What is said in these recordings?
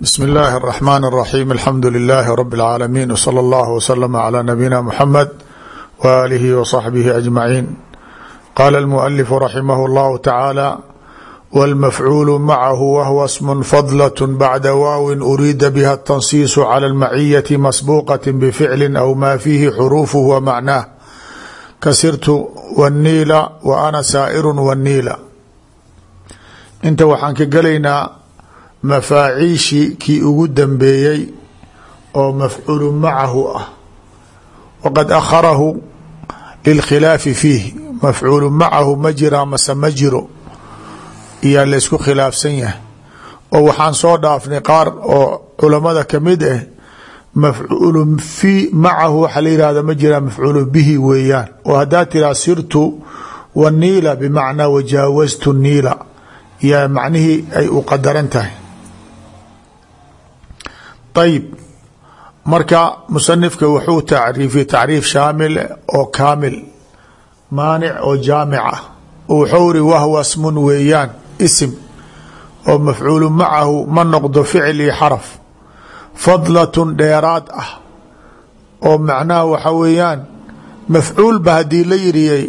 bsm اllahi الرحmn الرaxيm alxamdu لilh rb العaalamiin wslى اllah wslm عlى nabiyina mxamed w alihi وصaxbihi aجmaciin qala اlmuؤlif raximah اllahu tacaalى wاlmafcuul macahu wahwa sm fadlaة bacda waawin uriida bha الtansiis clى اlmaciyaةi masbuqaة bficli aw ma fiihi xuruufh wa macnaah kasirtu wاniila w ana saaئir wاniila inta waxaan ka gelaynaa mafaaciishii kii ugu dambeeyey oo mafcuulu macahu ah. Waqad akharahu lilkhilaafi fiih. Mafcuulu macahu ma jiraa mase ma jiro. Iyaa laysku khilaafsan yahay. Oo waxaan soo dhaafnay qaar oo culamada ka mid ah mafcuulu fi macahu waxaa la ma jiraa mafcuulu bihi weeyaan. Oo haddaa tiraa sirtu waniila bimacnaa wajaawastu niila. Yaa macnihii ay u qadaran tahay ayib marka musanifka wuxuu tacriifiyey tacriif shaamil oo kaamil maanic oo jaamic ah wuxuu iri wahwa smun weeyaan isim oo mafcuulu macahu ma noqdo ficil iyo xaraf fadlatun dheeraad ah oo macnaha waxa weeyaan mafcuulba haddii la yiriyay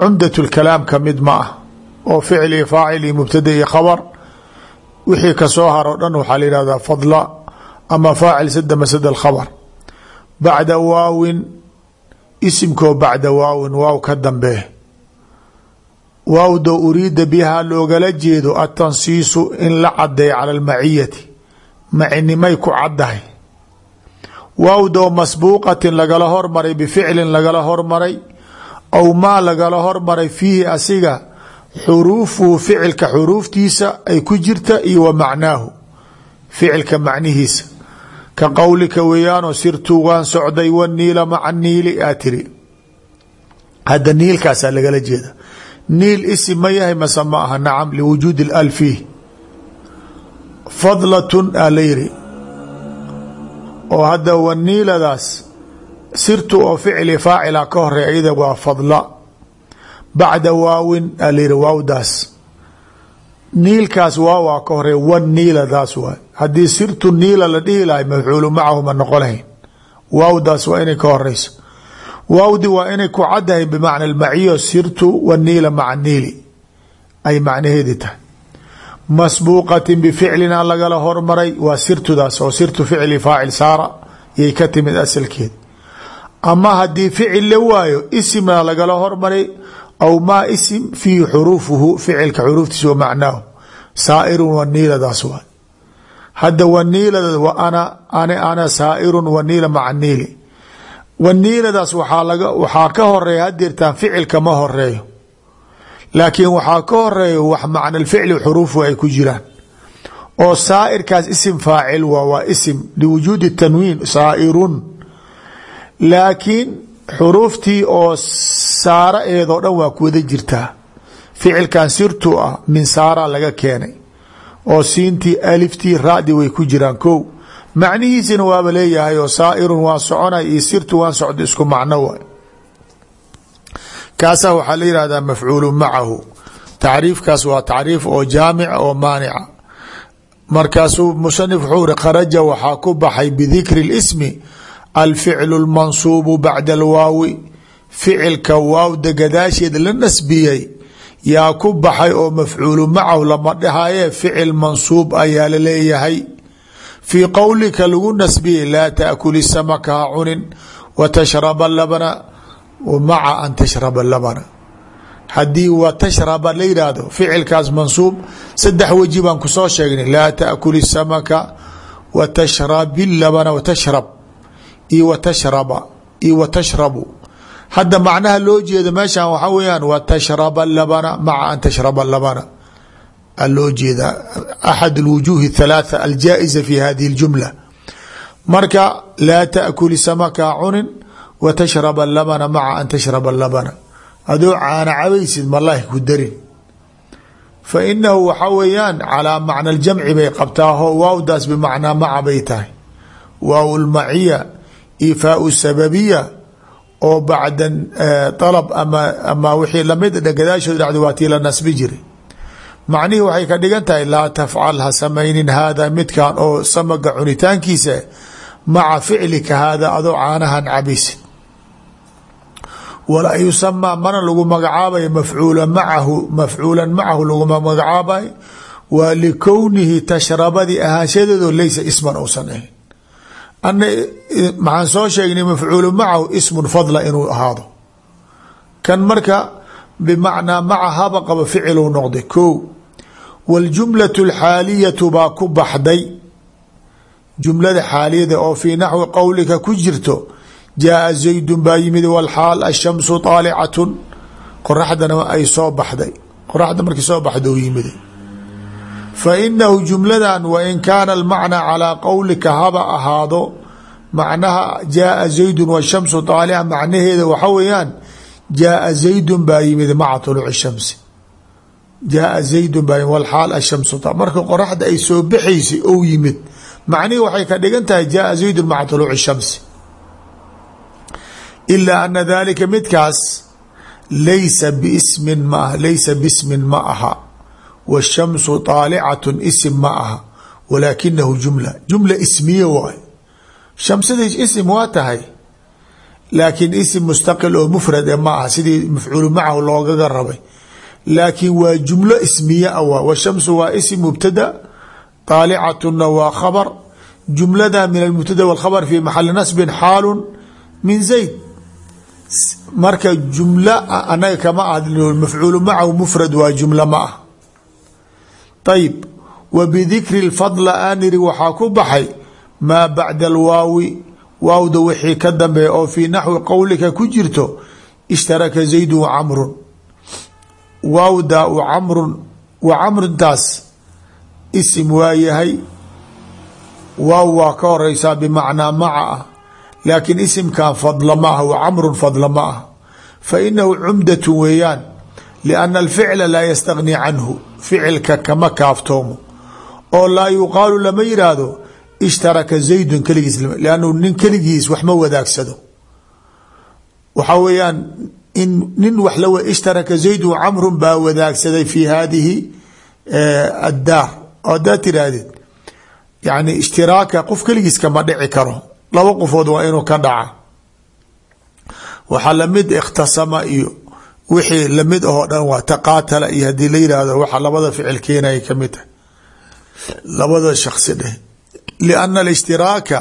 cumdat lkalaam ka mid ma ah oo ficil iyo faacil iyo mubtada iyo khabar wixii ka soo haro dhan waxaa la yihahdaa fadla ama faacil sada masad alkhabr bacda waawin isimkoo bacda waawin waaw ka dambee waawdo uriida bihaa loogala jeedo atansiisu in la cadeeyo cala almaciyati macinimay ku caddahay. Waawdoo masbuuqatin lagala hormaray bificlin lagala hormaray aw maa lagala hormaray fiihi asiga xuruufuhu ficilka xuruuftiisa ay ku jirta iyo wa macnaahu ficilka macnihiisa ka qowlika weeyaanoo sirtu waan socday waniila maca niili aa tiri. Hadda niilkaasaa lagala jeeda. Niil isim ma yahay mase ma aha. Nacam liwujuudi al fiih fadlatun aa la yiri. Oo hadda waniiladaas sirtu oo ficli faacila ka horey ayada waa fadla. Bacda waawin aa la yiri waawdaas. Niilkaas waawaa ka hore wan niiladaas waay haddii sirtu niila la dhihi lahay mafcuulu macahu ma noqo waawdaas waa inay ka horeyso waawdi waa inay ku caddahay bimacna almaciyo sirtu waniila maca niili. Ay macnaheedi tahay. Masbuuqatin bificlina lagala hormaray waa sirtudaas oo sirtu ficli faacil saara yay ka timid asalkeed. Ama haddii ficil la waayo isimna lagala hormaray aw maa isim fiihi xuruufuhu ficilka xuruuftiisa wa macnaahu. Saa'irun waniiladaas waay hadda waniilada wa ana saa'irun waniila maca niili. Waniiladaas waxaa ka horreeya hadeertaan ficilka ma horeeyo laakiin waxaa ka horeeyo wax macna alficli xuruufu ay ku jiraan. Oo saa'irkaas isim faacil waa waa isim liwujuudi tanwiin saa'irun. Laakiin xuruuftii oo saara eedoo dhan waa ku wada jirtaa. Ficilkan sirtu ah min saara laga keenay oo siintii aliftii radi way ku jiraan ko macnihiisina waaba leeyahay oo saairun waan soconay iyo sirtu waan socdo isku macno waay. Kaasaa waxaa la yihahdaa mafcuulu macahu. Tacriifkaas waa tacriif oo jaamica oo maanica markaasuu musanif wuxuu ri kharaja waxaa ku baxay bidikri اlismi alficlu اlmansuubu bacda alwaawi ficilka waawda gadaasheeda la nasbiyey yaa ku baxay oo mafcuulu macahu lama dhahaye ficil mansuub ayaa la leeyahay. Fii qowlika lagu nasbiyey laa taakuli samaka ha cunin wa tashraba labana maca an tashraba labana. Haddii wa tashraba la yidhaahdo ficilkaas mansuub saddex weji baan ku soo sheegnay. Laa taakuli samaka wa tashrabi labana watashrab iyo wa tashraba iyo wa tashrabu hadda macnaha loo jeedo meeshan waxaa weyaan wa tashraba labana maca an tashraba labana a loo jeeda axad اlwujuhi اthalaatha aljaa'iza fi hadihi اljumla marka laa taakuli samaka cunin wa tashraba labana maca an tashraba labana adoo caana cabaysid malahi ku darin fa inahu waxaa weeyaan calaa macna اljamci bay qabtaaho waawdaas bimacnaa maca bay tahay waaw lmaciya ifaau sababiya oo bacda alab ama wixii la mid gadaashood dhacdo waa tii la nasbi jiray. Macnihii waxay ka dhigan tahay laa tafcal ha samaynin haada midkan oo samaga cunitaankiisa maca ficlika haada adoo caanahan cabaysid walaa yusamaa mana lagu magacaabayo mafcuula macahu mafcuulan macahu laguma magacaabayo waa likownihi tashrabadii ahaanshadeedo leysa isman uusan ana maxaan soo sheegnay mafcuulu macahu ismun fadla inuu ahaado. Kan marka bimacnaa maca haba qaba ficiluu noqday ko waljumlatu alxaaliyatu baa ku baxday. Jumlada xaaliyada oo fii naxwi qowlika ku jirto jaaa zaydun baa yimid walxaal ashamsu طaalicatun qoraxdana ay soo baxday. Qoraxda markii soo baxda u fainahu jumladan wain kaana almacnaa calaa qowlika haba ahaado macnaha jaaa zaydun washamsu taalica macnaheeda waxa weeyaan jaaa zaydun baa yimid maca tuluuci shamsi jaaa zaydun baa yimid wlxaal ashamsu marka qoraxda ay soo baxaysay ou yimid macnihii waxay ka dhigan tahay jaaa zaydun maca tuluuci shamsi ilaa ana dalika midkaas laysa biismin ma ah laysa bismin ma aha washamsu طaalicatun isim ma aha walaakinahu jumla jumla ismiye waay shamsada isim waa tahay laakiin isim mustaqil oo mufrad e ma aha sidii mafcuulu macahu loogaga rabay laakiin waa jumlo ismiye a waa washamsu waa isim mubtada طaalicatuna waa khabar jumlada min almubtada wاlkhabr fi maxali nasbin xaalu min zayd marka jumla anaga kama ah mafcuulu macahu mufrad waa jumla ma ah ayib wa bidikri اlfadla aaniri waxaa ku baxay maa bacda alwaawi waawda wixii ka dambeeya oo fii naxwi qowlika ku jirto ishtaraka zaydu wacamrun waawda camrun wa camruntaas isim waa yahay waaw waa ka horeysaa bimacnaa maca ah laakiin isimkan fadla ma ah wa camrun fadla ma ah fa inahu cumdatu weeyaan lianna alficla laa yastagni canhu ficilka kama kaaftoomo oo laa yuqaalu lama yidhaahdo ishtaraka zaydun keligiis lannu nin keligiis wax ma wadaagsado. Waxaa weeyaan in nin wax la ishtaraka zaydun camrun baa wadaagsaday fi hadihi addaar. Oo haddaad tiraahdid yani ishtiraaka qof keligiis kama dhici karo. Laba qofood waa inuu ka dhaca. Waxaa la mid ikhtasama iyo wixii la mid ahoo dhan waa taqaatala iyo haddii la yidhaahdo waxa labada ficil keenaya ka mid tahay labada shaksi dheh lianna alshtiraaka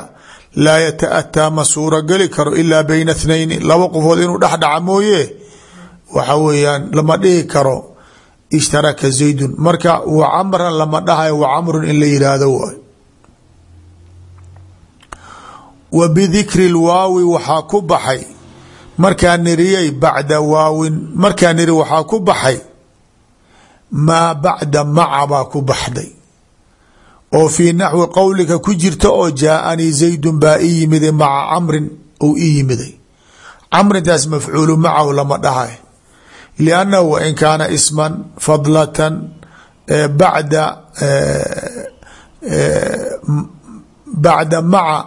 laa yata'ataa ma suurogeli karo ilaa bayna thnayni laba qofood inuu dhex dhaca mooye waxa weeyaan lama dhihi karo ishtaraka zaydun. Marka wa camran lama dhahayo wa camrun in la yidhaahdo waay wa bidikri lwaawi waxaa ku baxay markaa niriyay bacda waawin. Markaa niri waxaa ku baxay. Maa bacda maca baa ku baxday. Oo fii naxwi qowlika ku jirta oo jaaanii zaydun baa ii yimiday maca camrin ou ii yimiday. Camrintaas mafcuulu macahu lama dhahay. Liannahu wain kaana isman fadlatan bacda bacda maca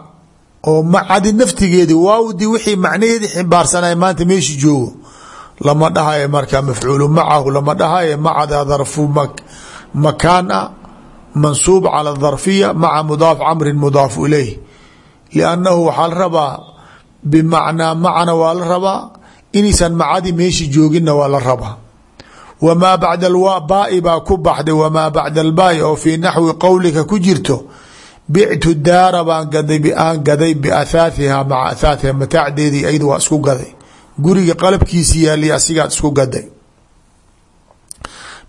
oo macadi naftigeedi waawdi wixii macnaheedi ximbaarsanay maanta meeshi joogo. Lama dhahayo marka mafcuulu macahu lama dhahayo macada darfu makaan a mansuub cala darfiya maca mudaaf camrin mudaaf ilayh. Liannahu waxaa la rabaa bimacnaa macana waa la rabaa inaysan macadi meeshi jooginna waa la rabaa. Wamaa bacda baai baa ku baxday wamaa bacda albaai oo fii naxwi qowlika ku jirto bictu daara baan aan gaday biathaahiha maca athaahiha mataacdeedii ayadu waa isku gaday guriga qalabkiisi yaali asigaad isku gaday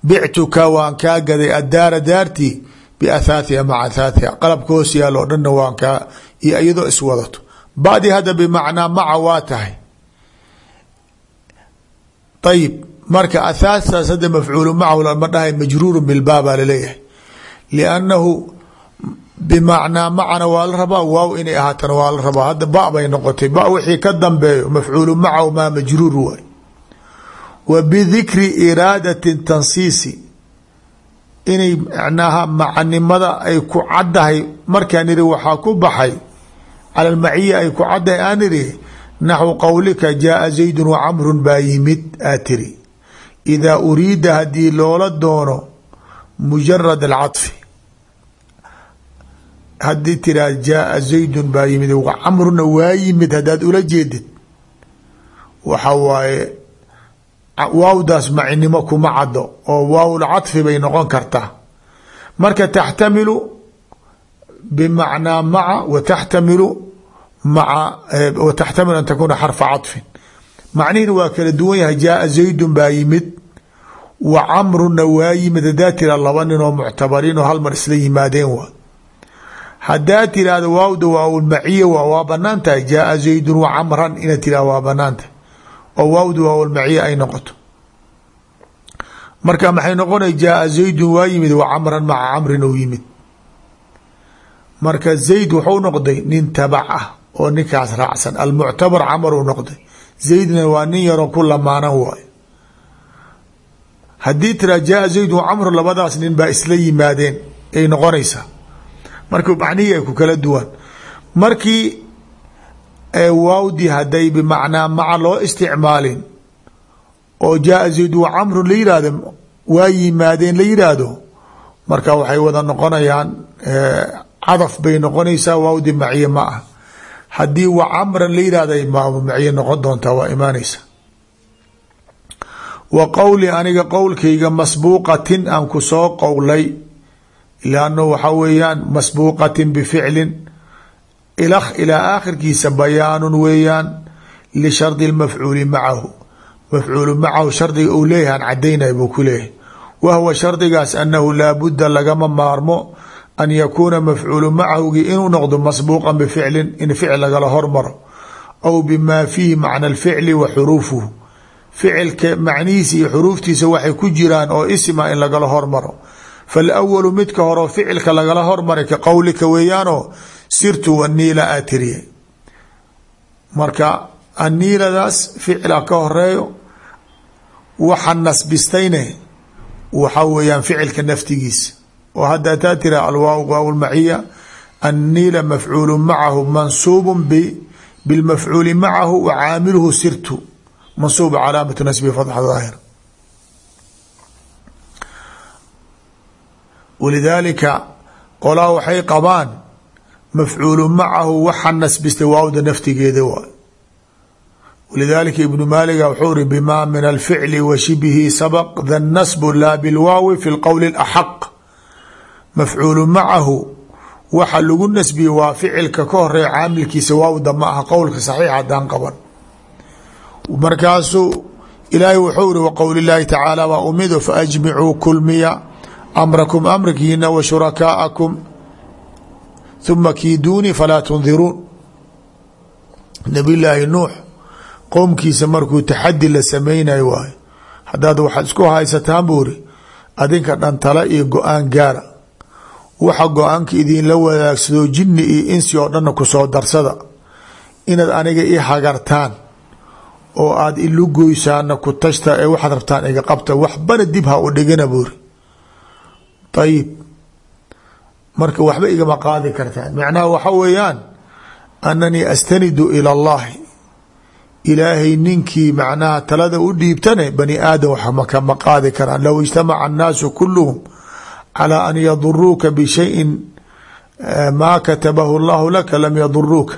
bictuka waan kaa gaday addaara daartii biathaahiha maca athaahiha qalabka hoos yaal oo dhanna waan kaa iyo iyadoo iswadato badi hadda bimacnaa maca waa tahay ayib marka athaastaas hadda mafcuulu macahu lama dhahay majruuru bilbaa baa la leeyahay liannahu bimacnaa macana waa la rabaa waaw inay ahaatana waa la rabaa hadda ba bay noqotay ba wixii ka dambeeyo mafcuulu macahu maa majruur waay wa bidikri iraadati tansiisi inay macnaha macanimada ay ku caddahay markaan iri waxaa ku baxay cala almaciya ay ku caddahay aan iri naxwu qowlika jaaa zaydun wacamrun baa yimid aa tiri idaa uriida haddii loola doono mujarad alcaطfi haddii tiraa jaaa zaydun baa yimid camruna waa yimid haddaad ula jeedid. Waxa waaye waawdaas macinimo kuma caddo oo waawlcaطfi bay noqon kartaa. Marka taxtamilu bmacnaa maca wa taxtamilu maa an takuna xarfa caطfin macnihina waa kala duwan yahay jaaa zaydun baa yimid wa camruna waa yimid hadaa tira laba nin oo muctabariin oo hal mar isla yimaadeen waa hadaa tirahdo waawda waawlmaciya waa bannaan tahay jaaa zaydun wa camran inaad tirah waa bannaan tahay. Oo waawda waawlmaciya ay noqoto. Marka maxay noqonay jaaa zaydun waa yimid wa camran maca camrin ou yimid. Marka zayd wuxuu noqday nin tabac ah oo ninkaas raacsan. Almuctabar camar uu noqday. Zaydna waa nin yaroo ku lamaanan waay haddii tiraa jaaa zaydun wa camru labadaas nin baa isla yimaadeen ay noqonaysaa marka macnihii ay ku kala duwan. Markii waawdi hadday bimacnaa maca loo isticmaalin oo jaaa zaydun wa camru la yihahdo waa yimaadeen la yidhaahdo marka waxay wada noqonayaan cadaf bay noqonaysaa waawdi maciye ma ah haddii wa camran la yihahda maciye noqon doontaa waa imaanaysa. Wa qowli aniga qowlkayga masbuuqatin aan ku soo qowlay lanno waxa weeyaan masbuuqatin bificlin ilakh ilaa aakhirkiisa bayaanun weeyaan lishardi lmafcuuli macahu mafcuulu macahu shardiga uu leeyahan cadaynay buu ku leeyahay wahwa shardigaas annahu laabudda lagama maarmo an yakuuna mafcuulu macahugii inuu noqdo masbuuqan bificlin in ficil lagala hormaro aw bimaa fiihi macna alficli wa xuruufuhu ficilka macnihiisa iyo xuruuftiisa waxay ku jiraan oo isma in lagala hormaro faalawalu midka horeo ficilka lagala hormaray ka qowlika weeyaanoo sirtu waniila aa tiriye marka aniiladaas ficila ka horeeyo waxa nasbistayne waxa weeyaan ficilka naftigiisa oo hadda taa tira alwaaw waaw lmaciya anniila mafcuulu macahu mansuubu bilmafcuuli macahu wa caamiluhu sirtu mansuub calaamatu nasbi fatxa walidaalika qolaa waxay qabaan mafcuulu macahu waxa nasbistay waawda naftigeeda waay walidaalika ibnu maaliga wuxuu ri bimaa min alficli wa shibihi sabaq da nasbu laa bilwaawi fi lqowli اlaxaq mafcuulu macahu waxa lagu nasbiye waa ficilka ka horreeya caamilkiisa waawda ma aha qowlka saxiix hadaan qaban markaasuu ilaahay wuxuu iri waqowli llaahi tacaala waa umido faajmicuu kulmiya amrakum amrkiina wa shurakaa'akum huma kiiduunii falaa tundiruun nabiy llaahi nuux qowmkiisa markuu taxadi la samaynayo waayo haddaad waxaad isku haysataan buu iri adinka dhantala iyo go'aan gaara waxa go'aanka idinla wadaagsado jinni iyo insi oo dhanna ku soo darsada inaad aniga i hagartaan oo aada ilu goysaana ku tashta ee waxaad rabtaan iga qabta waxbana dib ha u dhigana buuri ayib marka waxba igama qaadi kartaan macnaha waxa weeyaan ananii astanidu ila allahi ilaahay ninkii macnaha talada u dhiibtane bani aadam waxmakama qaadi karaan low ijtamaca annaasu kuluhum calى an yaduruuka bishayin maa katabahu llahu laka lam yaduruuka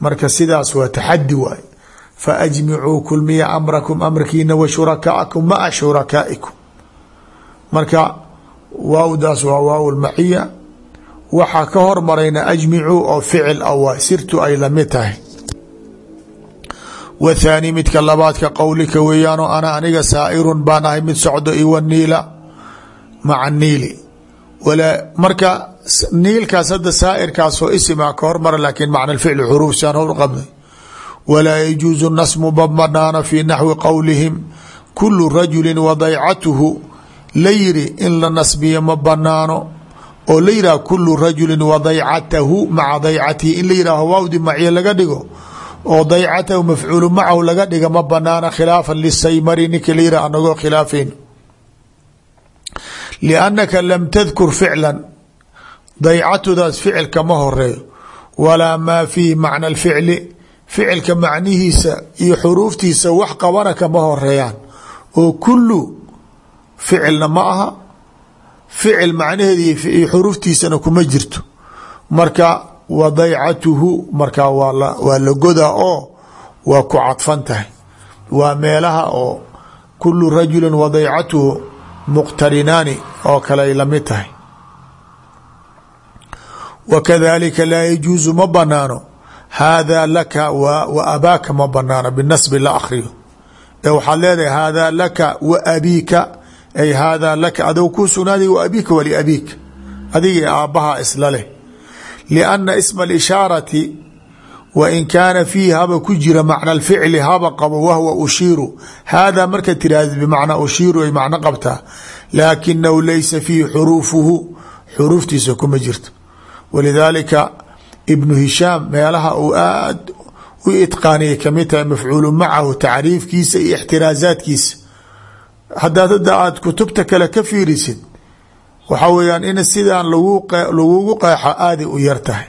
marka sidaas waa taxadi waay faajmicuu kulmiya amrakum amrkiina wa shurakaakum maa shurakaa'ikum marka waawdaas waa waaw lmaciya waxaa ka hormarayna ajmicuu oo ficil a waay sirtu ay la mid tahay. Wa thaani midka labaadka qowlika weeyaanoo ana aniga saa'irun baan ahay mid socdo iwa niila maca niili. Marka niilkaas hadda saairkaasoo isimaa ka hormara laakiin macna ficli xuruuf saan hor qabnay. Walaa yajuusu nasmu babmadhaana fii naxwi qowlihim kulu rajuli wadaycatuhu la yiri in la nasbiyo ma banaano oo la yidhah kulu rajuli wadaycatahu maca daycatihi in la yidhaaho waawdi laga dhigo oo daycatahu mafcuulu macahu laga dhiga ma banaana khilaafan lisaymari ninka la yidhah anagoo khilaafayn liannaka lam tadkur ficlan daycatudaas ficilka ma horeeyo walaa maa fiihi macna alficli ficilka macnihiisa iyo xuruuftiisa wax qabana kama horeeyaan oo kulu ficilna ma aha. Ficil macnaheedi xuruftiisana kuma jirto. Marka wadaycatuhu markaa waa la godaa oo waa ku cadfan tahay. Waa meelaha oo kulu rajuli wadaycatuhu muqtarinaani oo kale ay la mid tahay. Wakadalika laa yajuusu ma banaano haadaa laka wa ma banaano binasbi la akriyo ee waxaad leedahay haadaa laka wa ay haadaa laka adou kuu sugnaaday wa abiika waliabiika adigii aabbaha isla leh. Lianna isma alishaarati wain kaana fiihi haba ku jira macna alficli haba qabo wahwa ushiiru. Haadaa marka tirahdid bimacnaa ushiiru ay macno qabtaa. Laakinahu laysa fiihi xuruufuhu xuruuftiisa kuma jirto. Walidaalika ibnu hishaam meelaha uu aad u itqaaniyay ka mid tahay mafcuulu macahu tacriifkiisa iyo ixtiraazaadkiisa haddaad hadda aad kutubta kale ka fiirisid waxaa weyaan in sidaan lagugu qeexo aaday u yar tahay.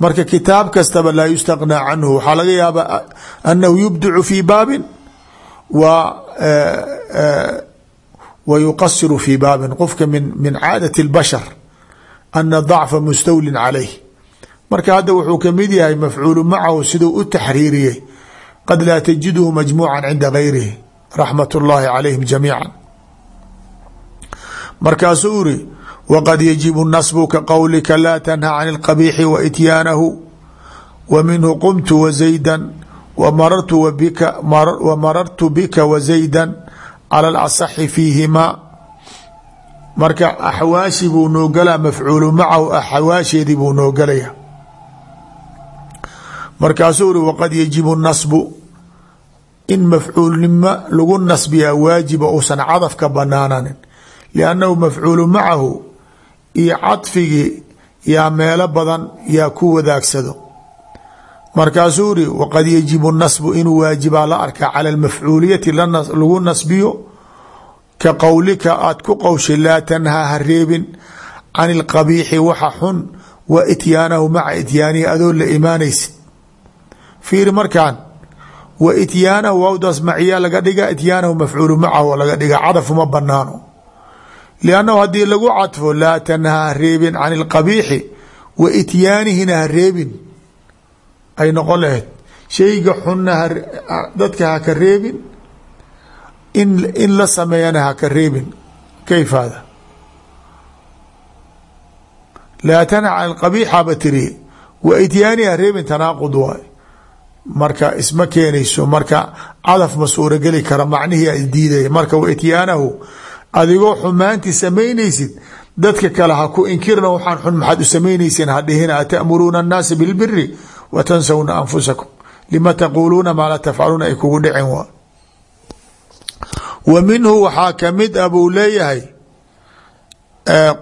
Marka kitaab kastaba laa yustaqnaa canhu waxaa laga yaabaa anahu yubdicu fi baabin wa yuqasiru fi baabin qofka min min caadati اlbashar ana dacfa mustawlin calayh. Marka hadda wuxuu ka mid yahay mafcuulu macahu siduu u taxriiriyey qad laa tajidhu majmuuca cinda gayrihi raxmat اllahi calayhim jamiica markaasuu iri wqad yajibu nasbu ka qowlika laa tanha can اlqabiixi wa ityaanahu wa minhu qumtu wazayda wa marartu bika wazayda cala alasaxi fiihimaa marka axwaashi buu noo galaa mafcuulu macahu axwaasheedii buu noo galaya markaasuu uri waqad yajibu nasbu in mafcuulnimo lagu nasbiyaa waajiba uusan cadaf ka banaananin liannahu mafcuulu macahu iyo cadfigii yaa meelo badan yaa ku wadaagsado. Markaasuu iri waqad yajibu nasbu inuu waajibaa la arkaa cala almafcuuliyati lagu nasbiyo ka qowlika aad ku qowshay laa tanhaa ha reebin can ilqabiixi waxa xun wa ityaanahu maca ityaanihi adoo la imaanaysid fiiri markaan wa ityaanahu wawdaas maciyaa laga dhiga ityaanahu mafcuulu macahu laga dhiga cadafuma banaano liannahu haddii lagu cadfo laa tanhaa ha reebin can ilqabiixi wa ityaanihina ha reebin. Ay noqon lahayd shayga xunna dadka haka reebin in in la sameeyana haka reebin. Kayf hada laa tanha can qabiixaba tiri. Wa ityaanihi ha reebin tanaaqud marka isma keenayso marka cadaf ma suurogeli kara macnihii ay diidaya marka wa ityaanahu adigoo xumaanti samaynaysid dadka kale ha ku inkirna waxaan xun maxaad u samaynaysiin hadhihina atamuruuna annaasa bilbiri wa tansawna anfusakum lima taquuluuna maa laa tafcaluuna ay kugu dhicin waa. Wa minhu waxaa ka mid a buu leeyahay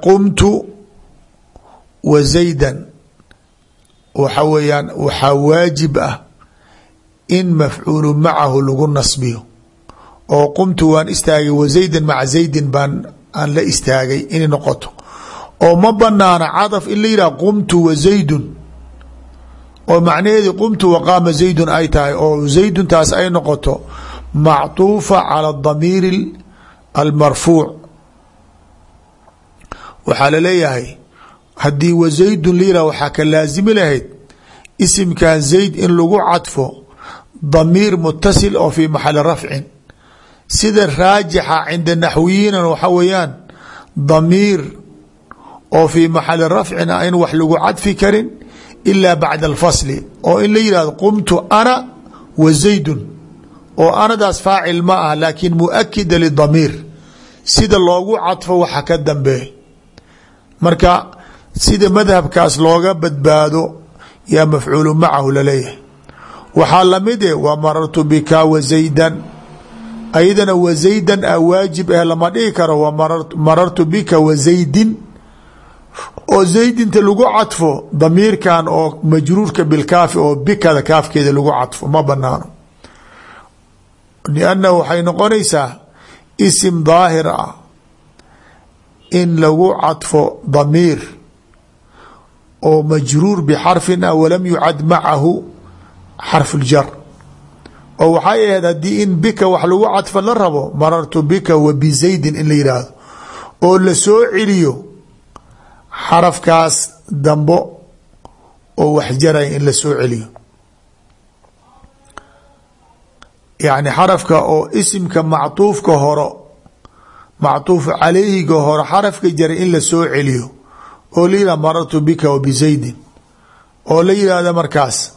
qumtu wa zaydan waxa weeyaan waxaa waajib ah in mafcuulu macahu lagu nasbiyo. Oo qumtu waan istaagay wa zaydan maca zaydin baan aan la istaagay inay noqoto. Oo ma banaana cadaf in la yidhah qumtu wa zaydun. Oo macnaheedi qumtu wa qaama zaydun ay tahay oo zaydun taas ay noqoto macطuufa calى damiiri almarfuuc. Waxaa la leeyahay haddii wa zaydun la yihah waxaa ka laasimi lahayd isimkan zayd in lagu cadfo damiir mutasil oo fi maxali rafcin. Sida raajixa cinda naxwiyiina waxa weeyaan damiir oo fii maxali rafcin a in wax lagu cadfi karin ilaa bacda alfasli oo in la yihahdo qumtu ana wa zaydun oo anadaas faacil ma ah laakiin muakida lidamiir sida loogu cadfo waxa ka dambeey marka sida madhabkaas looga badbaado yaa mafcuulu macahu la leeyahay waxaa la mid e wa marartu bika wa zaydan. Ayadana wa zaydan a waajib ah lama dhihi karo wa marartu bika wa zaydin. Oo zaydinta lagu cadfo damiirkan oo majruurka bilkaafi oo bikada kaafkeeda lagu cadfo ma banaano liannahu waxay noqonaysaa isim daahir ah in lagu cadfo damiir oo majruur bxarfin ah walam yucad xarfu ljar oo waxay ahayd haddii in bika wax lagu cadfa la rabo marartu bika wa bizaydin in la yidhaahdo oo la soo celiyo xarafkaas dambo oo wax jaraya in la soo celiyo. Yacni xarafka oo isimka mactuufka horo mactuuf calayhiga horo xarafka jaray in la soo celiyo. Oo la yihah marartu bika wa bizaydin oo la yihahda markaas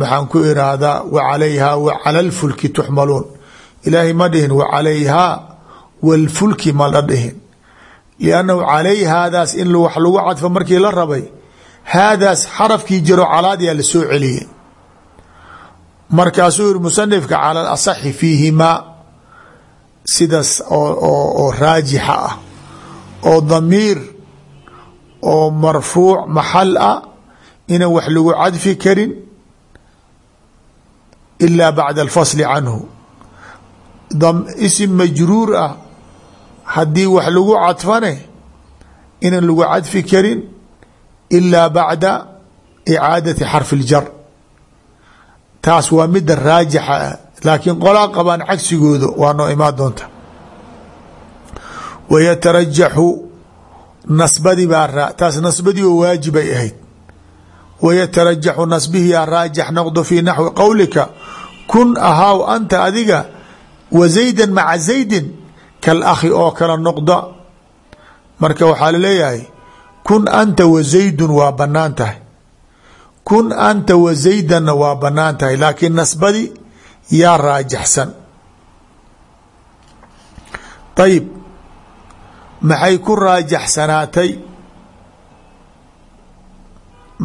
maxaan ku irahdaa wa calayhaa wa cala lfulki tuxmaluun. Ilaahay ma dhihin wa calayhaa walfulki ma la dhihin. Liannahu calay haadaas in wax lagu cadfo markii la rabay haadaas xarafkii jiro calaadiyaa la soo celiyey. Markaasuu yihi musanifka cala alasaxi fiihimaa sidaas oo raajixa ah oo damiir oo marfuuc maxal ah inaan wax lagu cadfi karin ilaa bacda alfasli canhu isim majruur ah haddii wax lagu cadfane inaan lagu cadfi karin ilaa bacda icaadati xarfi اljar taas waa mida raajixa ah laakiin qolaa qabaan cagsigooda waa noo imaan doonta wayatarajaxu nasbadii baa taas nasbadii oo waajibay ahayd wayatarajaxu nasbihiyaa raajax noqdo fii naxwi qowlika kun ahaaw anta adiga wa zayda maca zaydin kal akhi oo kala noqda. Marka waxaa la leeyahay kun anta wa zaydun waa bannaan tahay. Kun anta wa zaydanna waa bannaan tahay laakiin nasbadii yaa raajaxsan ayib maxay ku raajaxsanaatay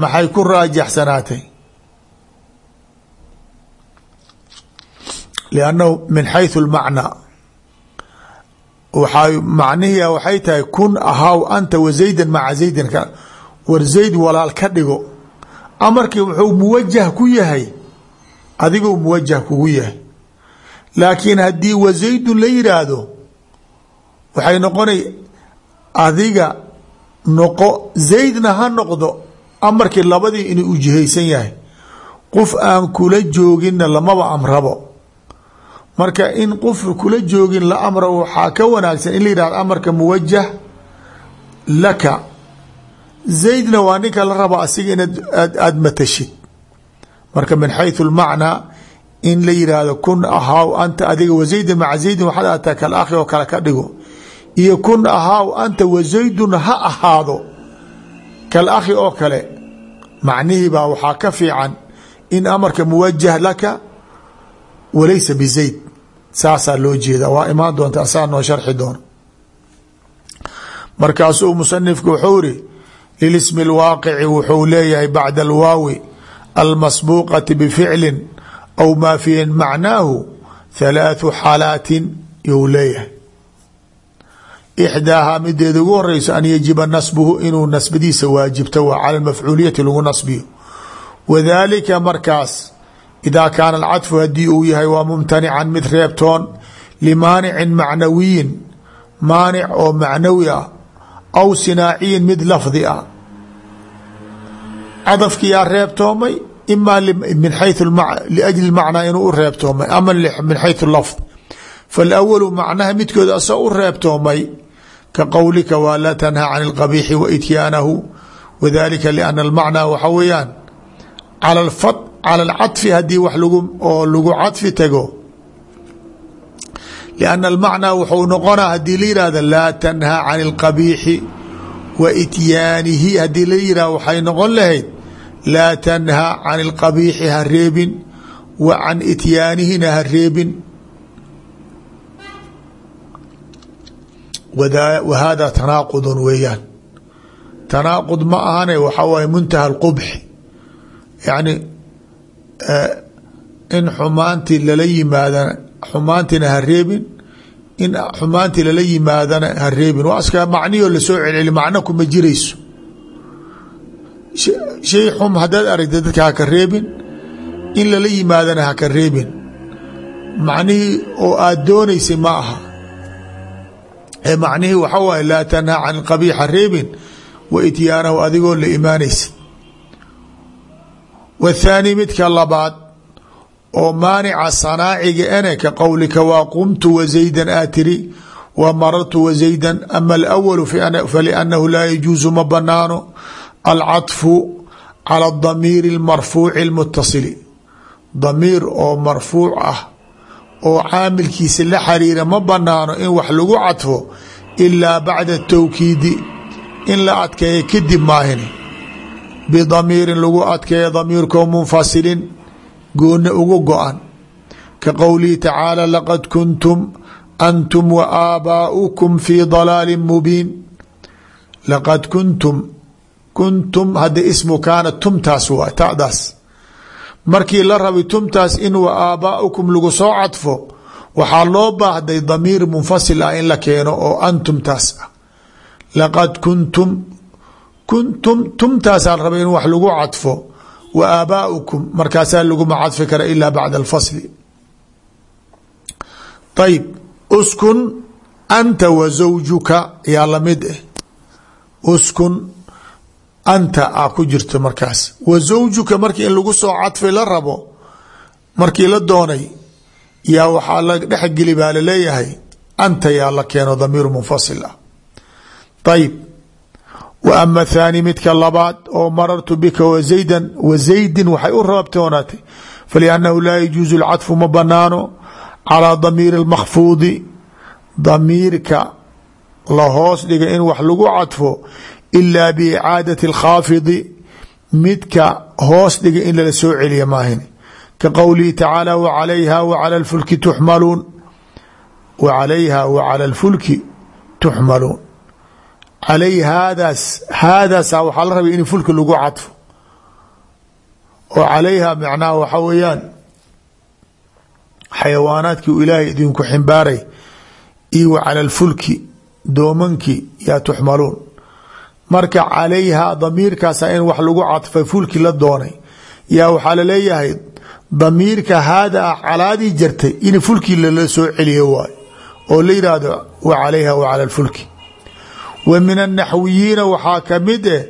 maxay ku raajaxsanaatay liannahu min xayثu اlmacnaa waxa macnihi waxay tahay kun ahaaw anta wa zaydan maca zaydin war zayd walaal ka dhigo amarkii wuxuu muwajah ku yahay adigou muwajah kugu yahay laakiin haddii wa zaydun la yidhaahdo waxay noqonay adiga noqo zaydna ha noqdo amarkii labadii inuu ujihaysan yahay qof aan kula jooginna lamaba amrabo marka in qof kula joogin la amra waxaa ka wanaagsan in la yihahdo amarka muwajah laka. Zaydna waa ninka la raba asiga inaad aada matashid. Marka min xayثu اlmacnaa in la yidhaahdo kun ahaaw anta adiga wazayda maca zaydin waxaad ataa kal akhi oo kale ka dhigo. Iyo kun ahaaw anta wazaydun ha ahaado. Kal akhi oo kale macnihii waxaa ka fiican in amarka muwajah laka walaysa bizayd saasaa loo jeeda waa imaan doonta asaa noo sharxi doona markaasuu musanifku wuxuu iri lilismi اlwaaqici wuxuu leeyahay bacda alwaawi almasbuuqati bificli aw maa fii macnaahu halaathu xaalaatin you leeyahay. Ixdaahaa mideeda ugu horeyso an yajiba nasbuhu inuu nasbadiisa waajibto waa cala mafcuuliyati lagu nasbiyo. Wadalika markaas idaa kaana alcadfu haddii uu yahay waa mumtanican mid reebtoon limaanicin macnawiyin maanic oo macnawi ah aw sinaaciyin mid lafdi ah cadafkiyaa reebtoomay ima min xayu liajli macnaa inuu u reebtoomay ama min xayu lafd faalawalu macnaha midkooda asoo u reebtoomay ka qowlika waa laa tanhaa can اlqabiixi wa ityaanahu wadalika liana almacnaa waxa weeyaan cala alcaطfi haddii wax oo lagu cadfi tago lianna almacnaa wuxuu noqonaa haddii la yihahda laa tanhaa can اlqabiixi wa ityaanihi haddii la yihah waxay noqon lahayd laa tanhaa can اlqabiixi ha reebin wa can ityaanihina ha reebin wa hada tanaaqudun weeyaan tanaaqud ma ahane waxaa waaye muntaha اlqubxi yacni in xumaantii lala yimaadana xumaantiina ha reebin in xumaantii lala yimaadana ha reebin. Waa iska macnihoo la soo celceli macno kuma jirayso. Shay xum haddaad aragta dadka haka reebin in lala yimaadana haka reebin. Macnihii oo aada doonaysay ma aha. Ee macnihii waxa waaye laa tanhaa can qabiixa reebin wa ityaanahu adigoo la imaanaysa wathaani midka labaad oo maanica sanaaciga ene ka qowlika waa qumtu wazaydan aa tiri wa marartu wazaydan ama alawalu faliannahu laa yajuusu ma banaano alcaطfu cala damiiri اlmarfuuci اlmutasili damiir oo marfuuc ah oo caamilkiisa la xariira ma banaano in wax lagu cadfo ilaa bacda tawkiidi in la adkeeyo kadib maahini bidamiirin lagu adkeeyo damiirkoo munfasilin gooni ugu go-an ka qowlihi tacaala laqad kuntum antum wa aabaa'ukum fii dalaalin mubiin laqad kuntum kuntum hadda ismu kaana tumtaas waa tadaas markii la rabay tumtaas in wa aabaa'ukum lagu soo cadfo waxaa loo baahday damiir munfasil ah in la keeno oo antumtaas ah laqad kuntum kuntum tumtaasaa rabay in wax lagu wa aabaa'ukum markaasaa laguma cadfi kara ilaa bacda alfasli. Ayib uskun anta wa zawjuka yaa la mid ah uskun anta a ku jirto markaas. Wa zawjuka markii in lagu soo cadfay la rabo markii la doonay yaa waxaa la dhexgeli baa la leeyahay anta yaa la keeno damiir munfasil ah wa ama thaani midka labaad oo marartu bika wazaydan wa zaydin waxay u rabtoonaatay faliannahu laa yajuusu lcadfu ma banaano calaa damiiri اlmakfuudi damiirka la hoos dhiga in wax lagu cadfo ilaa biicaadati اlkhaafidi midka hoos dhiga in lala soo celiya maahin ka qowlihi tacaala wacalayha wacala lfulki tuxmaluun wacalayha wacala alfulki tuxmaluun calay haadaas haadaasa waxaa la rabay in fulki lagu cadfo oo calayha macnaha waxa weeyaan xayawaanaadkii u ilaahay idinku ximbaaray iyo wa cala alfulki doomankii yaa tuxmaluun marka calayha damiirkaasa in wax lagu cadfay fulki la doonay yaa waxaa la leeyahay damiirka haada ah calaadii jartay in fulkii lala soo celiyo waayo oo la yidhaahdo wa calayha wa cala wa min annaxwiyiina waxaa ka mid eh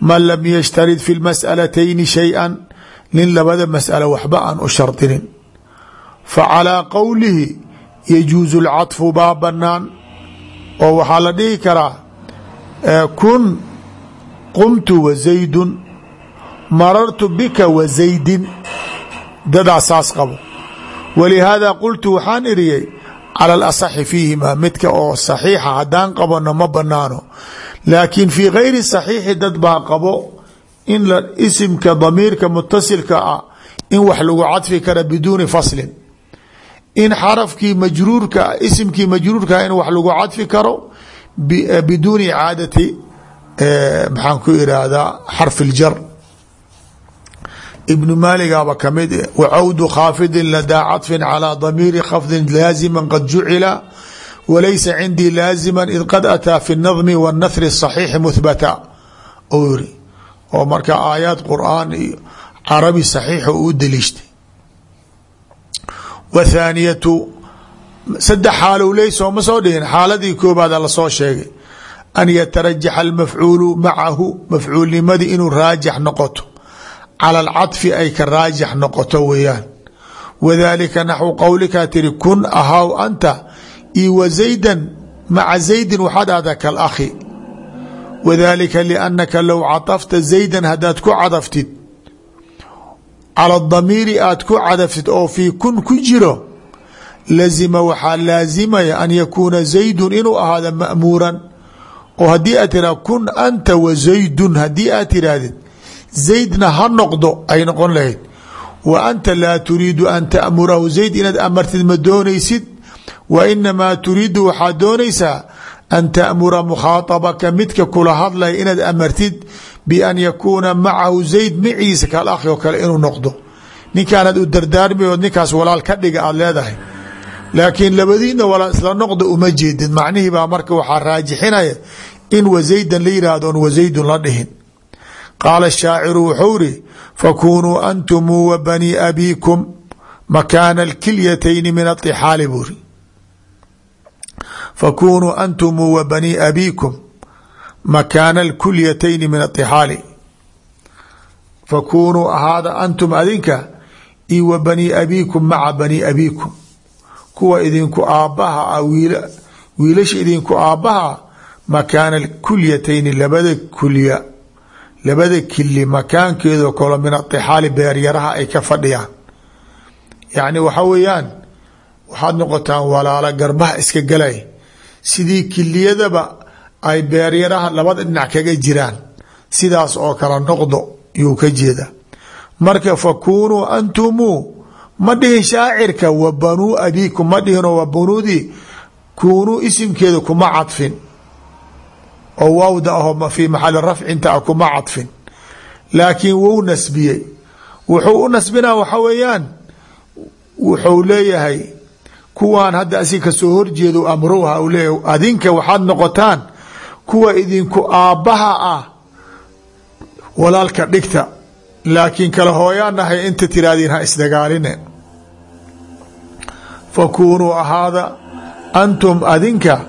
man lam yashtarid fi lmas'alatayni shay-an nin labada mas'alo waxba aan u shardinin. Fa calaa qowlihi yajuusu lcadfu baa banaan oo waxaa la dhihi karaa kun qumtu wa zaydun marartu bika wa saas qabo. Walihaada qultu waxaan iriyey cala alasaxi fiihima midka oo saxiixa haddaan qabano ma banaano laakiin fii gayri saxiixi dad baa qabo in la isimka damiirka mutasilka ah in wax lagu cadfi kara biduuni faslin in xarafkii majruurka isimkii majruurkaa in wax lagu cadfi karo biduuni icaadati maxaan ku irahdaa xarfi اljar ibnu maaligaaba kamid wacawdu khaafidin ladaa caطfin calىa damiiri khafdin laazima qad jucila walaysa cindii laazima id qad ataa fi اnadmi wاnahri الصaxiixi muhbata ou yiri oo marka aayaad qur'aan iyo carabi saxiixa uu daliishtay wthaaniyatu saddex xaalow ley sooma soo dhihin xaaladii koobaada lasoo sheegay an yatarajaxa almafcuulu macahu mafcuulnimadii inuu raajax noqoto cala alcaطfi ay ka raajax noqoto weeyaan. Wadalika naxwu qowlikaa tiri kun ahaw anta io wa zaydan maca zaydin waxaad ahda kalakhi wadalika liannaka low caطafta zaydan haddaad ku cadaftid. Cala damiiri aad ku cadaftid oo fii kun ku jiro lazima waxaa laazimaya an yakuuna zaydun inuu ahaado ma'muuran. Oo haddii aad tiraha kun anta wa zaydun aad tiraahdid zaydna ha noqdo ay noqon lahayd. Wa anta laa turiidu an ta'murahu. Zayd inaad amartid ma doonaysid? Wa inamaa turiidu waxaad doonaysaa an ta'mura mukhaaabaka midka kula hadlaya inaad amartid bian yakuuna macahu zayd maciisa kal akhi oo kale inuu noqdo. Ninkaanaad u dardaarmi ood ninkaas walaal ka dhiga aad leedahay. Laakiin labadiina walaal isla noqda uma jeedid macnihii baa marka waxaa raajixinaya in wazaydan la yihahdo wazaydun la dhihin qaala shaaciru wuxuu iri fakunuu antumuu wa banii abiikum makaana alkilyatayni min aطixaali buuri fakunuu antumuu wa banii abiikum makaana alkulyatayni min aطixaali fakunuu ahaada antum adinka io wa bani abiikum maca bani abiikum. Kuwa idinku aabbaha ah wiilasha idinku aabbaha makaana kulyatayni labada kulya labada kili makaankeedoo kalo min atixaali beeryaraha ay ka fadhiyaan. Yacni waxa weeyaan waxaad noqotaan walaalo garbaha iska galay. Sidii kiliyadaba ay beeryaraha labada dhinac kaga jiraan sidaas oo kale noqdo yuu ka jeeda. Marka fakunuu antumuu ma dhihin shaacirka wa banuu abiikum ma dhihinoo wa banuudii kunuu isimkeeda kuma cadfin oo waawda aho fii maxali rafcinta a kuma cadfin. Laakiin wou nasbiyey. Wuxuu u nasbinaa waxa weeyaan wuxuu leeyahay kuwaan hadda asig ka soo horjeedo amrowha u leeyahay adinka waxaad noqotaan kuwa idinku aabbaha ah walaalka dhigta. Laakiin kala hooyaanahay inta tiraadiin ha isdagaaline. Fakunuu ahaada antum adinka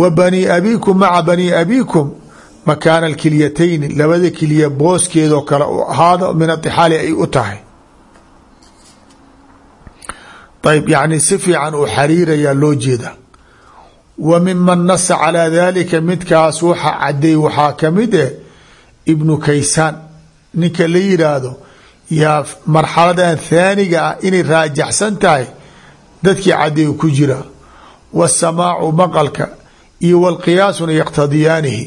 wa banii abiikum maca banii abiikum. Makaana alkilyatayni labada kilya booskeedoo kale ahaada min atixaali ay u tahay. Ayb yani si fiican uu xariirayaa loo jeeda. Wa miman nasa calaa dalika midkaas waxa cadeey waxaa ka mid eh ibnu kaysaan. Ninka la yidhaahdo yaa marxaladan thaaniga ah inay raajaxsan tahay dadkii cadeey ku jira. Wasamaacu maqalka iyo walqiyaasuna yaqtadiyaanihi.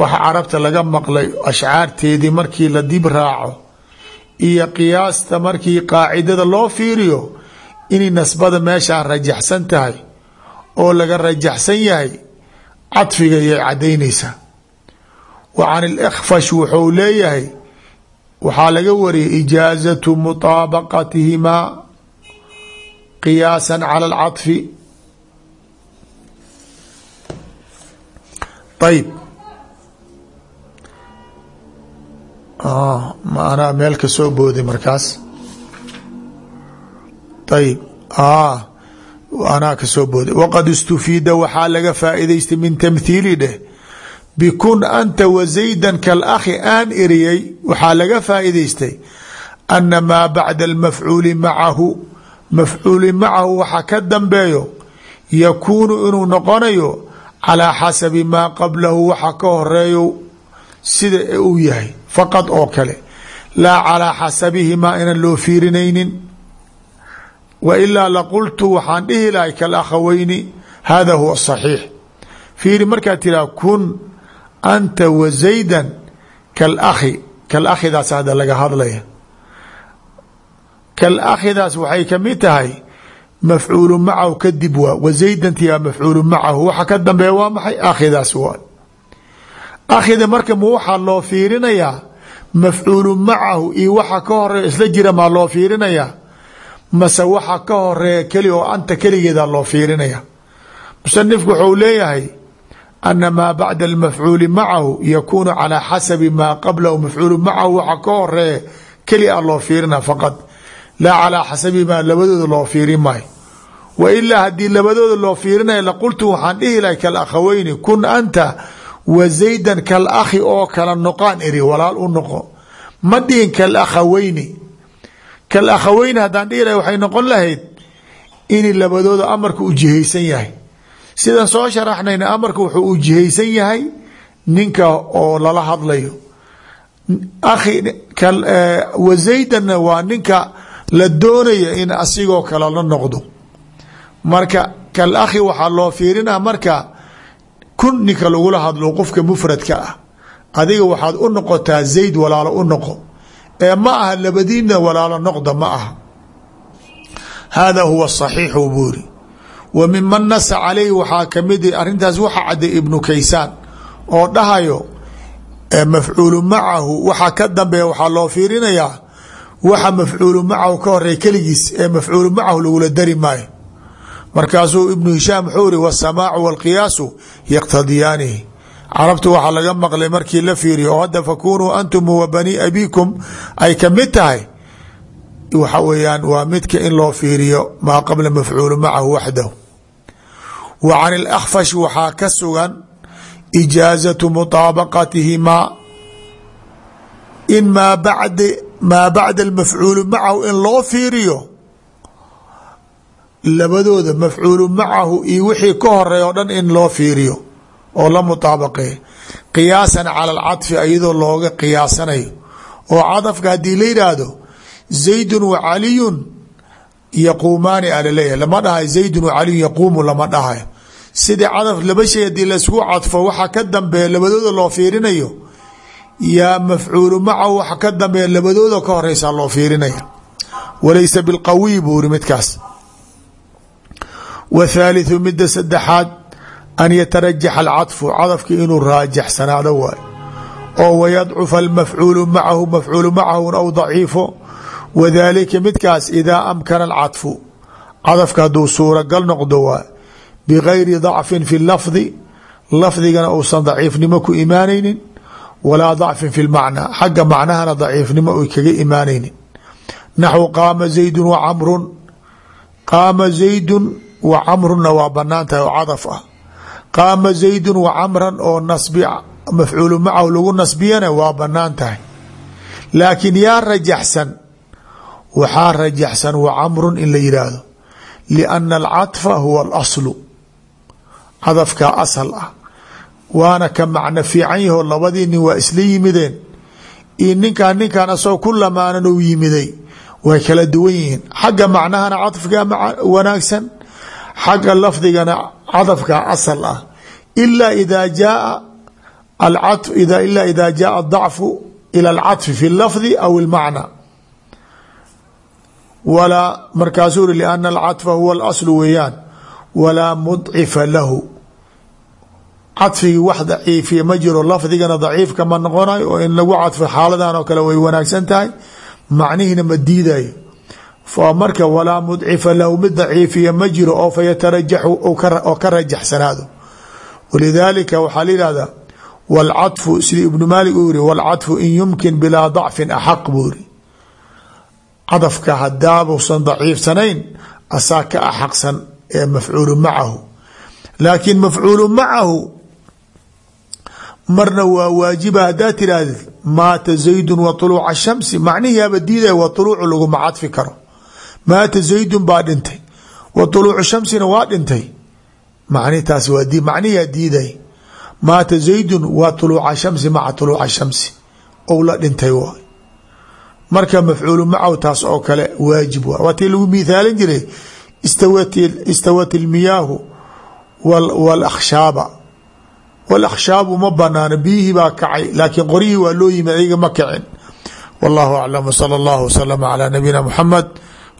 Waxa carabta laga maqlay ashcaarteedii markii la dib raaco iyo qiyaasta markii qaacidada loo fiiriyo inay nasbada meeshaan rajaxsan tahay oo laga rajaxsan yahay cadfiga yay cadaynaysaa wa can ilakfash wuxuu leeyahay waxaa laga wariyay ijaazatu mutaabaqatihimaa qiyaasa cala alcaطfi ayb ma anaa meel ka soo booday markaas. Ayb anaa ka soo booday waqad istufiida waxaa laga faa'idaystay min tamthiili dheh bikun anta wa zaydan kalakhi aan eriyey waxaa laga faa'idaystay ana maa bacda almafcuuli macahu. Mafcuuli macahu waxa ka dambeeyo yakuunu inuu noqonayo calaa xasabi maa qablahu waxa ka horeeyo sida uu yahay faqad oo kale laa calaa xasabihimaa inaan loo fiirinaynin. Wa ilaa laqultu waxaan dhihi lahay kalakhaweyni hada huwa saxiix. Fiiri markaad tiraa kun anta wa zaydan kalakhi kalakhidaas hadda laga hadlaya. Kalakhidaas waxay ka mid tahay mafcuulu macahu kadib waa wa zaydantiyaa mafcuulu macahu. Waxa ka dambeeya waa maxay? Akhidaas waa. Akhida marka ma waxaa loo fiirinayaa mafcuulu macahu iyo waxa ka horreeya isla jira maa loo fiirinayaa mase waxa ka horreeya keli oo anta keligeeda loo fiirinaya musanifku wuxuu leeyahay ana maa bacda almafcuuli macahu yakuunu calaa xasabi maa qablahu mafcuulu macahu waxa ka horreeya keli a loo fiirina faqad. Laa calaa xasabi maa labadooda loo fiirin maayo wa ilaa haddii labadooda loo fiirinaya laqultu waxaan dhihi lahay kalakhaweyni kun anta wa zaydan kalakhi oo kala noqaan iri walaal u noqo. Ma dhihin kalakhaweyni kalakhaweyni haddaan dhihi lahay waxay noqon lahayd in labadooda amarka u jihaysan yahay. Sidaan soo sharaxnayna amarka wuxuu u jihaysan yahay ninka oo lala hadlayo. Akhi wa zaydanna waa ninka la doonaya in asigoo kale la noqdo marka kal akhi waxaa loo fiirinaa marka kun ninka lagula hadlo qofka mufradka ah. Adiga waxaad u noqotaa zayd walaalo u noqo. Ee ma aha labadiina walaalo noqda ma aha. Hada huwa saxiixu buuri wa miman nasa caleyhi waxaa ka mid arintaas waxa caday ibnu kaysaan oo dhahayo mafcuulu macahu waxa ka dambeeya waxaa loo fiirinayaa waxa mafcuulu macahu ka horeey keligiis ee mafcuulu macahu lagula dari maayo markaasuu ibnu hishaam wuxuu iri wasamaacu walqiyaasu yaqtadiyaanihi carabtu waxaa laga maqlay markii la fiiriyo oo hadda fakunuu antum wa bani abikum ay ka mid tahay waxa weeyaan waa midka in loo fiiriyo maa qabla mafcuulu macahu waxdahu. Wa can ilakfash waxaa ka sugan ijaazatu mutaabaqatihimaa in maa bacda almafcuulu macahu in loo fiiriyo labadooda mafcuulu macahu iyo wixii ka horreeya o dhan in loo fiiriyo oo la mutaabaqeey qiyaasan cala alcadfi iyadoo looga qiyaasanayo. Oo cadafka haddii la yidhaahdo zaydun wa caliyun yaquumaani a la leeyahay lama dhahayo zaydun wa caliyun yaquumu lama dhahayo sidii cadaf laba shay haddii laysku cadfo waxa ka dambeeya labadooda loo fiirinayo yaa mafcuulu macahu waxa ka dambeeya labadooda ka horeysaa loo fiirinaya walaysa bilqawiy buu iri midkaas w thaalitثu mida saddexaad an yatarajaxa alcadfu cadafki inuu raajaxsanaado waay oo wayadcufa almafcuulu macahu mafcuulu macahun aw daciifo wadalika midkaas idaa amkana alcadfu cadafka hadduu suuragal noqdo waay bigayri dacfin fi lafdi lafdigana uusan daciifnimo ku imaanaynin walaa dacfin fi lmacnaa xagga macnahana daciifnimo ay kaga imaanaynin naxwu qaama zaydun wa camrun qaama zaydun wa camruna waa bannaan tahay oo cadaf ah. Qaama zaydun wa camran oo nasbi mafcuulu macahu lagu nasbiyana waa bannaan tahay. Laakiin yaa rajaxsan waxaa rajaxsan wa camrun in la yidhaahdo lianna alcadfa huwa alaslu cadafkaa asal ah. Waana ka macno fiican yaho labadii nin waa isla yimideen iyo ninkaan ninkaan asagoo ku lamaanan u yimiday way kala duwan yihiin. Xagga macnahana cadafkaa wanaagsan xagga lafdigana cadafka asal ah ila ida jaaa ila ida jaaa adacfu ila alcaطfi fi اlafdi aw اlmacna walaa markaasuu uri lana alcaطfa huwa اlaslu weeyaan walaa mudcifa lahu cadfigii wax daciifiya ma jiro lafdigana daciifka ma noqonayo oo in lagu cadfo xaaladan oo kale way wanaagsan tahay macnihiina ma diidayo marka walaa mudcifa lahu mid daciifiya ma jiro oo fayatarajaxu oo ka rajaxsanaado walidaalika waxaa la yihahdaa wاlcaطfu sida ibnu maalik uu yiri wاlcaطfu in yumkin bilaa dacfin axaq buu yiri cadafka hadaabusan daciifsanayn asaa ka axaqsan ee mafcuulu macahu laakiin mafcuulu macahu marna waa waajiba haddaa tirahdid maata zaydun wa طuluuca الshamsi macnihiaba diidaya wa طuluucu laguma cadfi karo maata zaydun baa dhintay wa طuluucu shamsina waa dhintay macnitaas waa macnihiyaa diiday maata zaydun waa طuluuca shamsi maca طuluuca shamsi ou la dhintay waay marka mafcuulu macahu taas oo kale waajib waa waa tii lagu miithaalin jiray istawat اlmiyaahu wاlakhshaaba wاlakhshaabu ma banaano biyihii baa kacay laakiin qoryihii waa loo yimid ayaga ma kacin wallahu aclam wslى اllah wslm عlى nabiyina mxamed